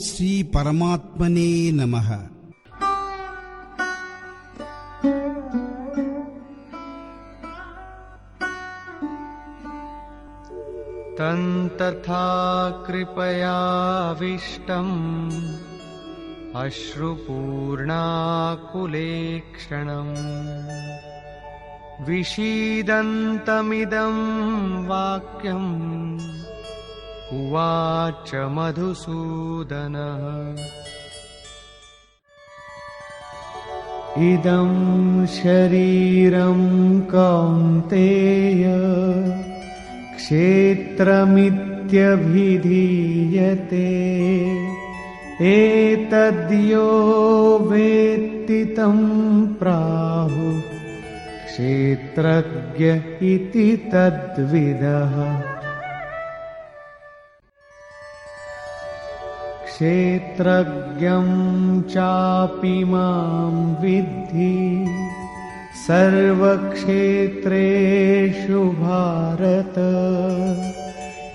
श्रीपरमात्मने नमः. तन्तथा कृपयाविष्टम् अश्रुपूर्णाकुलेक्षणम्। विषीदन्तमिदं वाक्यम् उवाच मधुसूदनः। इदं शरीरं कौन्तेय क्षेत्रमित्यभिधीयते। एतद्यो वेत्ति तं प्राहु क्षेत्रज्ञ इति तद्विदः क्षेत्रज्ञं चापि मां विद्धि सर्वक्षेत्रेषु भारत।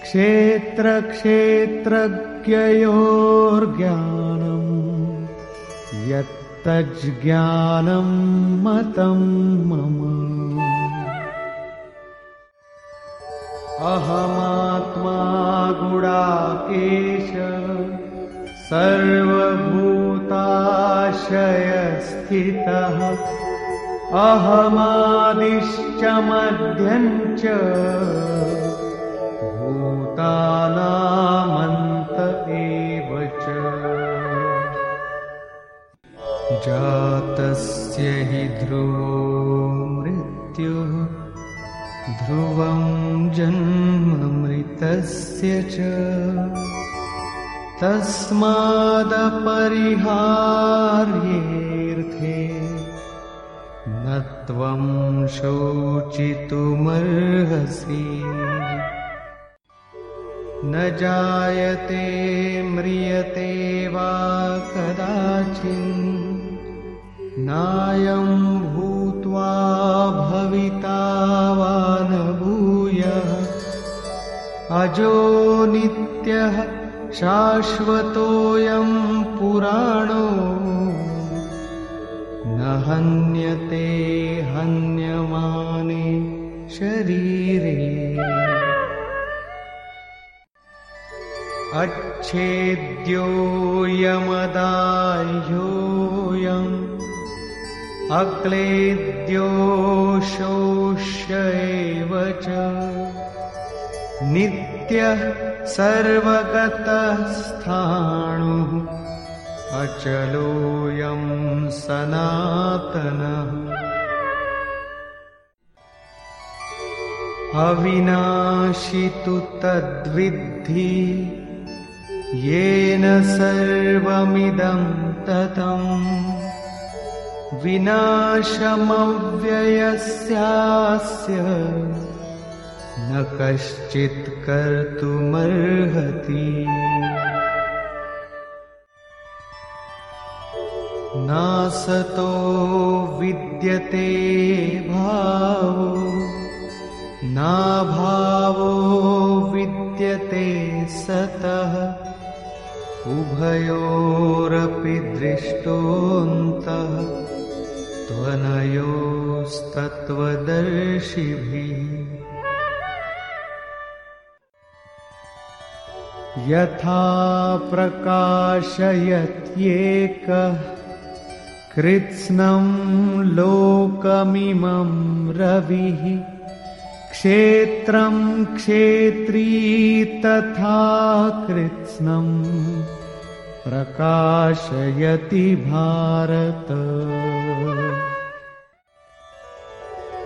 क्षेत्रक्षेत्रज्ञयोर्ज्ञानम् यत्तज्ज्ञानं मतं मम। अहमात्मा गुडाकेश सर्वभूताशयस्थितः अहमादिश्च मध्यम् च भूतानामन्त एव च। जातस्य हि ध्रुवो मृत्युः ध्रुवं जन्ममृतस्य च तस्मादपरिहार्येऽर्थे न त्वं शोचितुमर्हसि। न जायते म्रियते वा कदाचित्। नायं भूत्वा भविता वा न भूयः अजो नित्यः शाश्वतोऽयं पुराणो। न हन्यते हन्यमाने शरीरे। अच्छेद्योऽयमदाह्योऽयम् अक्लेद्यो शोष्य एव च। नित्यः सर्वगतस्थाणुः अचलोऽयं सनातनः। अविनाशि तु तद्विद्धि येन सर्वमिदं ततम् विनाशमव्ययस्यास्य न कश्चित् कर्तुमर्हति। नासतो विद्यते भावो नाभावो विद्यते सतः। उभयोरपि दृष्टोऽन्तः त्वनयोस्तत्त्वदर्शिभिः यथा प्रकाशयत्येकः कृत्स्नं लोकमिमं रविः क्षेत्रं क्षेत्री तथा कृत्स्नम् प्रकाशयति भारत।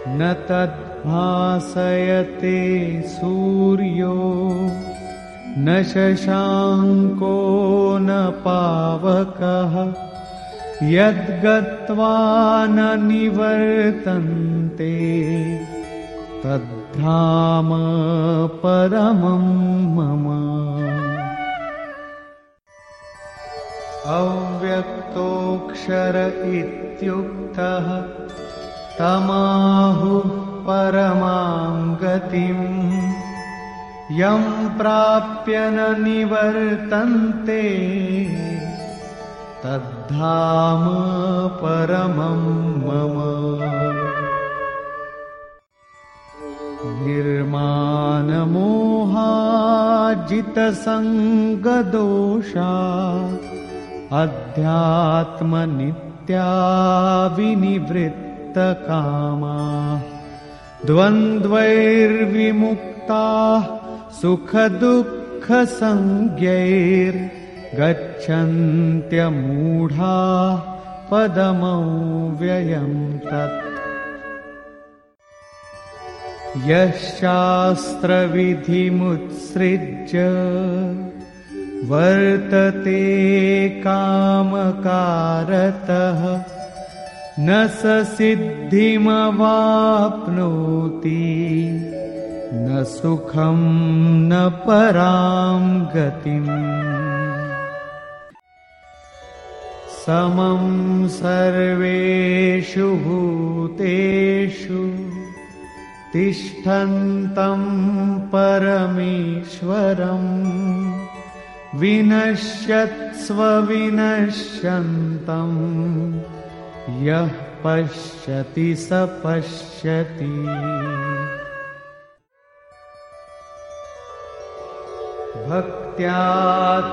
न तद्भासयते सूर्यो न शशाङ्को न पावकः यद्गत्वा न निवर्तन्ते तद्धाम परमं मम। अव्यक्तोऽक्षर इत्युक्तः तमाहुः परमां गतिम् यं प्राप्य न निवर्तन्ते। तद्धाम परमं मम। निर्मानमोहाजितसङ्गदोषा अध्यात्मनित्या विनिवृत्तकामा द्वन्द्वैर्विमुक्ताः सुखदुःखसंज्ञैर्गच्छन्त्यमूढा पदमव्ययम् तत्। यः शास्त्रविधिमुत्सृज्य वर्तते कामकारतः न स सिद्धिमवाप्नोति न सुखं न परां गतिम् समं सर्वेषु भूतेषु तिष्ठन्तं परमेश्वरम् विनश्यत्स्वविनश्यन्तम् यः पश्यति स पश्यति भक्त्या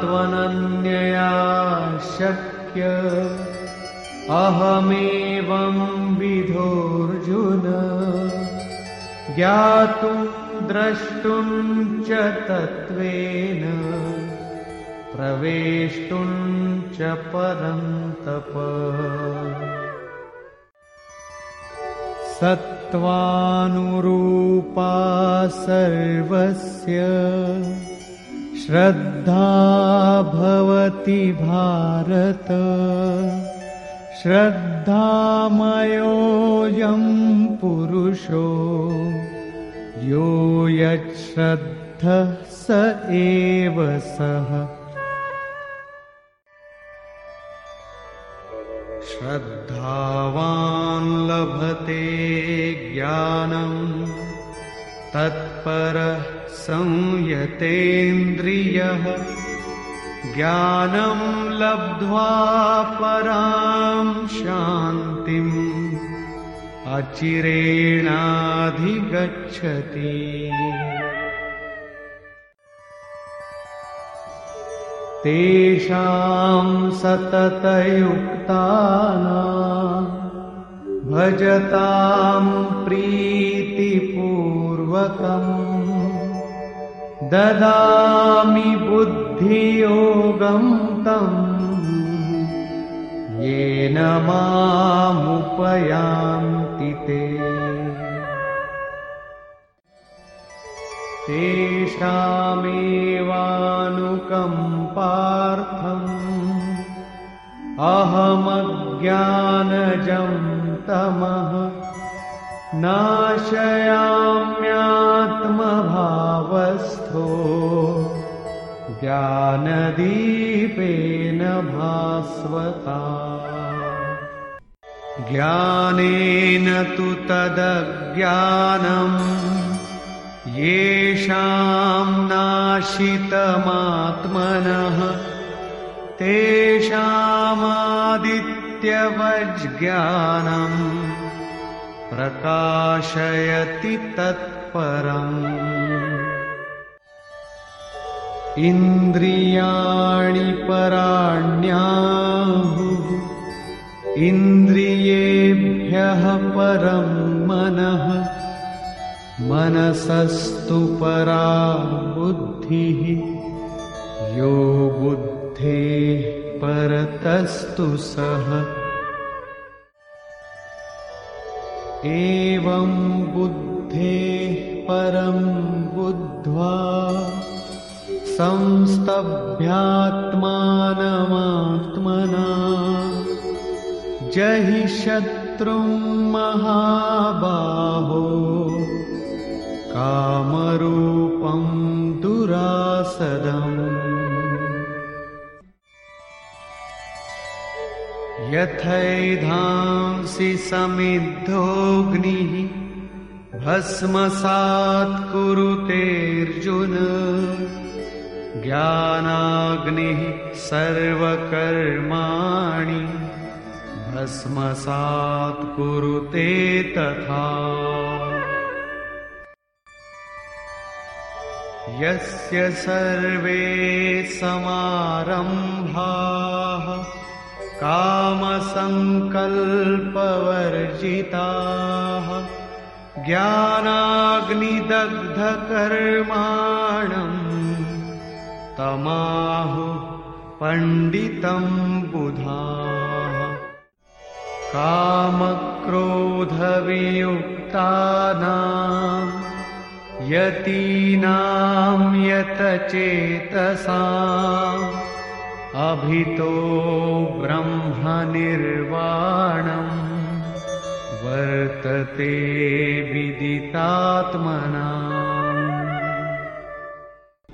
त्वनन्यया शक्य। अहमेवं विधोऽर्जुन। ज्ञातुं द्रष्टुं च तत्त्वेन। प्रवेष्टुं च परन्तप सत्त्वानुरूपा सर्वस्य श्रद्धा भवति भारत। श्रद्धामयोऽयं पुरुषो। यो यच्छ्रद्धः स एव सः। श्रद्धावान् लभते ज्ञानम् तत्परः संयतेन्द्रियः। ज्ञानं लब्ध्वा परां शान्तिम्। अचिरेणाधिगच्छति। तेषां सततयुक्तानां भजतां प्रीतिपूर्वकम् ददामि बुद्धियोगं तम् येन मामुपयान्ति ते। तेषामेवानुकम्पार्थम् अहमज्ञानजं तमः नाशयाम्यात्मभावस्थो ज्ञानदीपेन भास्वता। ज्ञानेन तु तदज्ञानम् येषां नाशितमात्मनः तेषामादित्यवज्ज्ञानम् प्रकाशयति तत्परम्। इन्द्रियाणि पराण्याहुः। इन्द्रियेभ्यः परं मनः। मनसस्तु परा बुद्धिः। यो बुद्धेः परतस्तु सः एवं बुद्धेः परं बुद्ध्वा संस्तभ्यात्मानमात्मना। जहि शत्रुं महाबाहो कामरूपं दुरासदम् यथैधांसि समिद्धोऽग्निः भस्मसात् कुरुतेऽर्जुन ज्ञानाग्निः सर्वकर्माणि भस्मसात् कुरुते तथा। यस्य सर्वे समारम्भाः कामसङ्कल्पवर्जिताः ज्ञानाग्निदग्धकर्माणम् तमाहु पण्डितम् बुधाः। कामक्रोधवियुक्तानाम् यतीनां यतचेतसा अभितो ब्रह्मनिर्वाणम् वर्तते विदितात्मना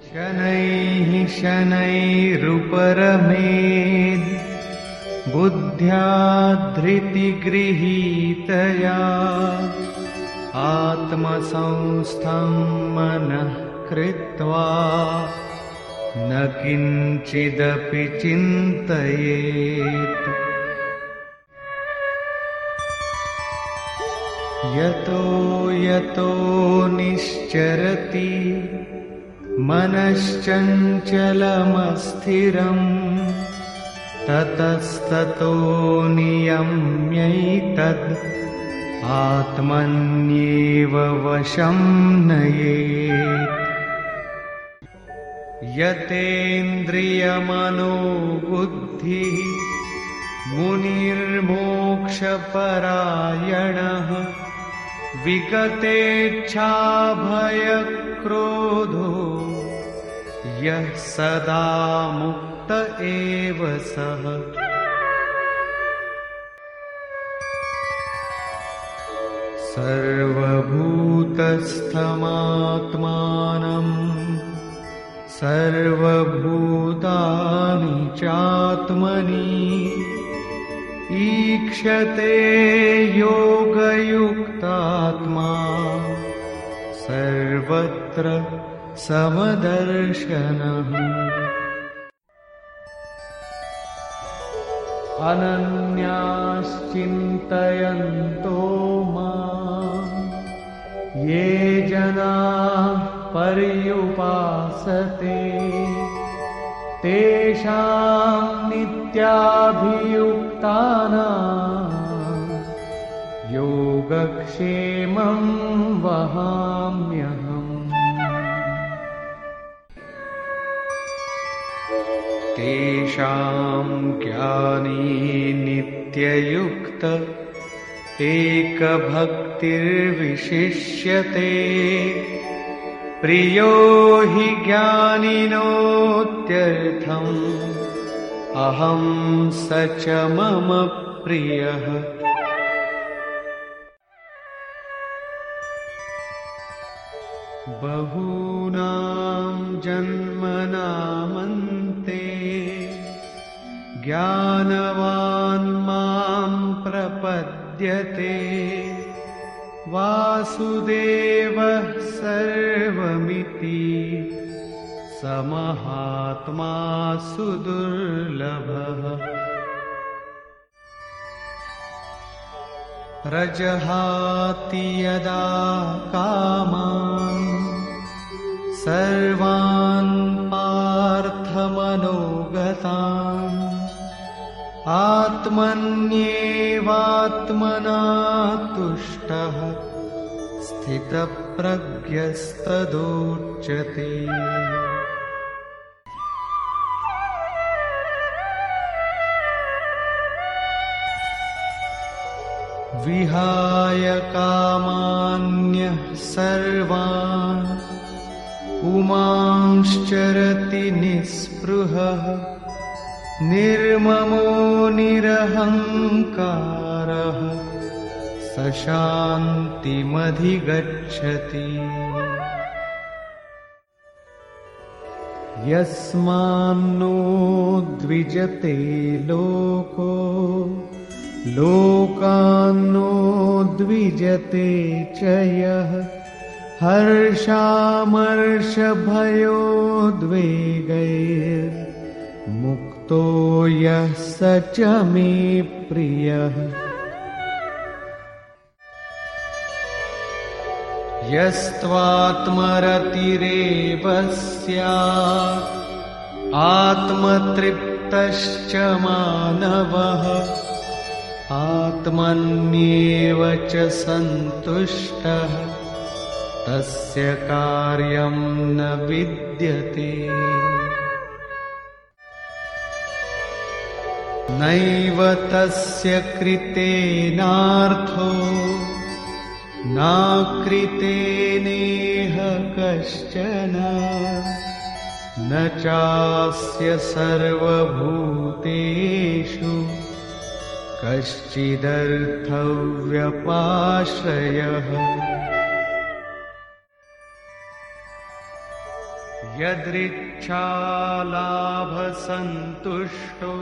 शनैः शनैरुपरमेद् बुद्ध्या धृतिगृहीतया आत्मसंस्थं मनः कृत्वा न किञ्चिदपि चिन्तयेत्। यतो यतो निश्चरति मनश्चञ्चलमस्थिरम् ततस्ततो नियम्यैतद् आत्मन्येव वशं नयेत् यतेन्द्रियमनोबुद्धिः मुनिर्मोक्षपरायणः विगतेच्छाभयक्रोधो यः सदा मुक्त एव सः। सर्वभूतस्थमात्मानम् सर्वभूतानि चात्मनि ईक्षते योगयुक्तात्मा सर्वत्र समदर्शनः अनन्याश्चिन्तयन्तो मा ये जनाः पर्युपासते। तेषां नित्याभियुक्तानां योगक्षेमं वहाम्यहम्। तेषां ज्ञानी नित्ययुक्त एकभक्तिर्विशिष्यते प्रियो हि ज्ञानिनोत्यर्थम्। अहं स च मम प्रियः। बहूनां जन्मनामन्ते ज्ञानवान् मां प्रपद्यते वासुदेवः सर्वमिति समहात्मा सुदुर्लभः। रजहाति यदा कामान् सर्वान् पार्थमनोगतान्। आत्मन्येवात्मना तुष्टः स्थितप्रज्ञस्तदोच्यते। विहाय कामान्यः सर्वान् पुमांश्चरति निःस्पृहः निर्ममो निरहङ्कारः स शान्तिमधिगच्छति यस्मान्नो द्विजते लोको लोकान्नो द्विजते च यः। हर्षामर्षभयोद्वेगैर्मुक्तो यः स च मे प्रियः यस्त्वात्मरतिरेव स्यात्। आत्मतृप्तश्च मानवः। आत्मन्येव च सन्तुष्टः। तस्य कार्यं न विद्यते। नैव तस्य कृतेनार्थो नाकृतेनेह कश्चन न चास्य सर्वभूतेषु कश्चिदर्थव्यपाश्रयः। यदृच्छालाभसन्तुष्टो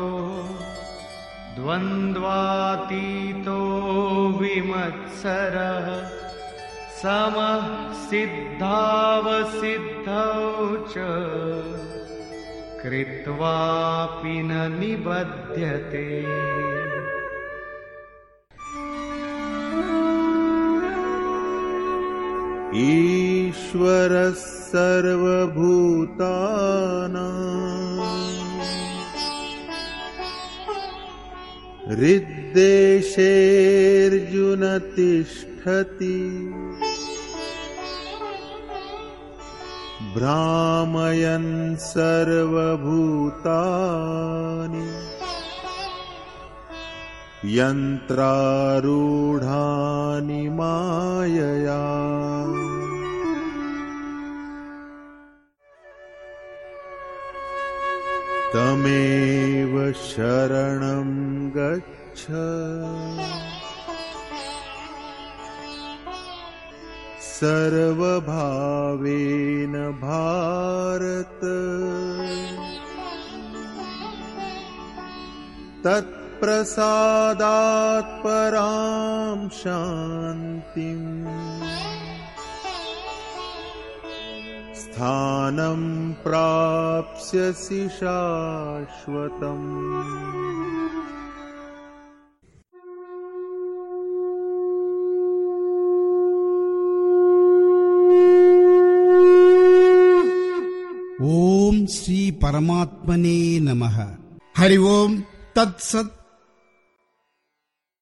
द्वन्द्वातीतो विमत्सरः। समः सिद्धावसिद्धौ च। कृत्वापि न निबध्यते। ईश्वरः सर्वभूताना हृद्देशेऽर्जुन तिष्ठति। भ्रामयन् सर्वभूतानि। यन्त्रारूढानि मायया तमेव शरणं गच्छ। सर्वभावेन भारत। तत्प्रसादात् परां शान्तिम् स्थानं प्राप्स्यसि शाश्वतम्। ॐ श्री परमात्मने नमः। हरि ओम्। तत्सत्